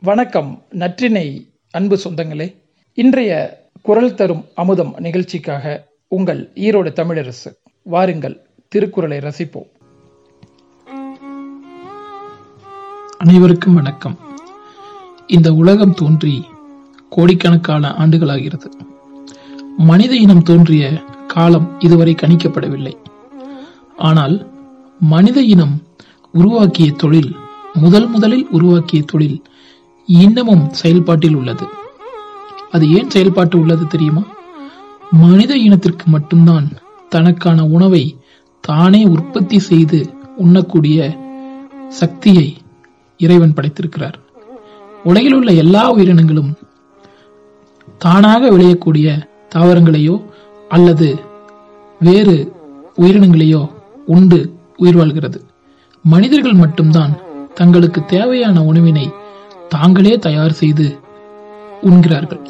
வணக்கம் நற்றினை அன்பு சொந்தங்களே. இன்றைய குரல் தரும் அமுதம் நிகழ்ச்சிக்காக உங்கள் ஈரோடு தமிழரசு வாருங்கள் திருக்குறளை ரசிப்போம். அனைவருக்கும் வணக்கம். இந்த உலகம் தோன்றி கோடிக்கணக்கான ஆண்டுகளாகிறது. மனித இனம் தோன்றிய காலம் இதுவரை கணிக்கப்படவில்லை. ஆனால் மனித இனம் உருவாக்கிய தொழில் முதல் முதலில் உருவாக்கிய தொழில் இன்னமும் செயல்பாட்டில் உள்ளது. அது ஏன் செயல்பாட்டு உள்ளது தெரியுமா? மனித இனத்திற்கு மட்டும்தான் தனக்கான உணவை தானே உற்பத்தி செய்து உண்ணக்கூடிய சக்தியை இறைவன் படைத்திருக்கிறார். உலகில் உள்ள எல்லா உயிரினங்களும் தானாக விளையக்கூடிய தாவரங்களையோ அல்லது வேறு உயிரினங்களையோ உண்டு உயிர் வாழ்கிறது. மனிதர்கள் மட்டும்தான் தங்களுக்கு தேவையான உணவினை தாங்களே தயார் செய்து உண்கிறார்கள்.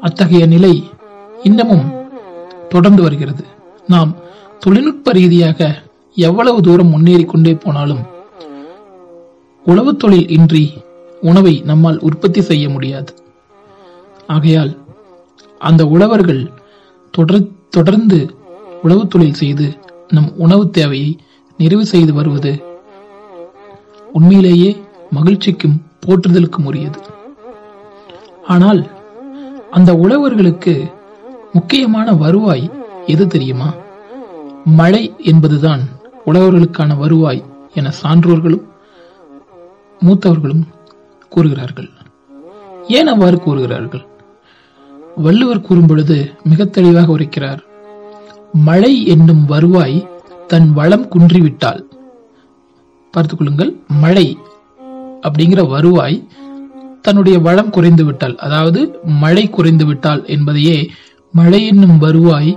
அத்தகைய நிலை இன்னமும் தொடர்ந்து வருகிறது. நாம் தொழில்நுட்ப ரீதியாக எவ்வளவு தூரம் முன்னேறி கொண்டே போனாலும் உழவு தொழில் இன்றி உணவை நம்மால் உற்பத்தி செய்ய முடியாது. ஆகையால் அந்த உழவர்கள் தொடர் தொடர்ந்து உழவு தொழில் செய்து நம் உணவு தேவையை நிறைவு செய்து வருவது உண்மையிலேயே மகிழ்ச்சிக்கும் போற்றுதலுக்கும் உரியது. ஆனால் அந்த உழவர்களுக்கு முக்கியமான வருவாய் எது தெரியுமா? மழை என்பதுதான் உழவர்களுக்கான வருவாய் என சான்றோர்களும் மூத்தவர்களும் கூறுகிறார்கள். ஏன் அவ்வாறு கூறுகிறார்கள்? வள்ளுவர் கூறும் பொழுது மிக தெளிவாக உரைக்கிறார். மழை என்னும் வருவாய் தன் வளம் குன்றிவிட்டால் பார்த்துக் கொள்ளுங்கள். மழை அப்படிங்கிற வருவாய் தன்னுடைய வளம் குறைந்து விட்டால் அதாவது மழை குறைந்து விட்டால் என்பதையே மழை என்னும் வருவாய்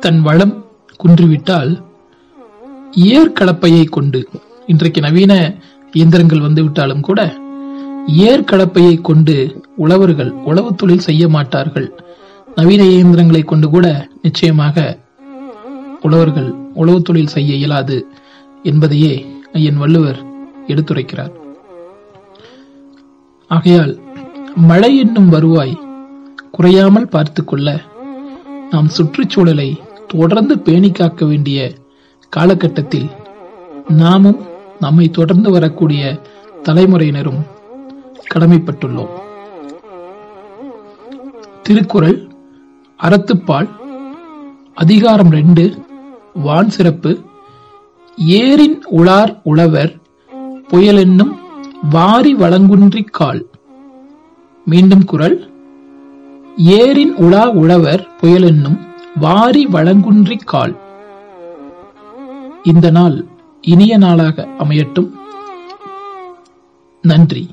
தன் வளம் குன்றிவிட்டால் ஏற்கலப்பையை கொண்டு இன்றைக்கு நவீன இயந்திரங்கள் வந்துவிட்டாலும் கூட ஏற்கலப்பையை கொண்டு உழவர்கள் உழவு தொழில் செய்ய மாட்டார்கள். நவீன இயந்திரங்களை கொண்டு கூட நிச்சயமாக உழவர்கள் உழவு தொழில் செய்ய இயலாது என்பதையே என் வள்ளுவர் எடுத்துரைக்கிறார். ஆகையால் மழை என்னும் வருவாய் குறையாமல் பார்த்து கொள்ள நாம் சுற்றுச்சூழலை தொடர்ந்து பேணி காக்க வேண்டிய காலகட்டத்தில் நாமும் நம்மை தொடர்ந்து வரக்கூடிய தலைமுறையினரும் கடமைப்பட்டுள்ளோம். திருக்குறள் அறத்துப்பால் அதிகாரம் ரெண்டு வான் சிறப்பு ஏரின் உளார் உழவர் புயலென்னும் வாரி வளங்குன்றிக் கால். மீண்டும் குரல். ஏரின் உலா உழவர் புயலென்னும் வாரி வளங்குன்றிக் கால். இந்த நாள் இனிய நாளாக அமையட்டும். நன்றி.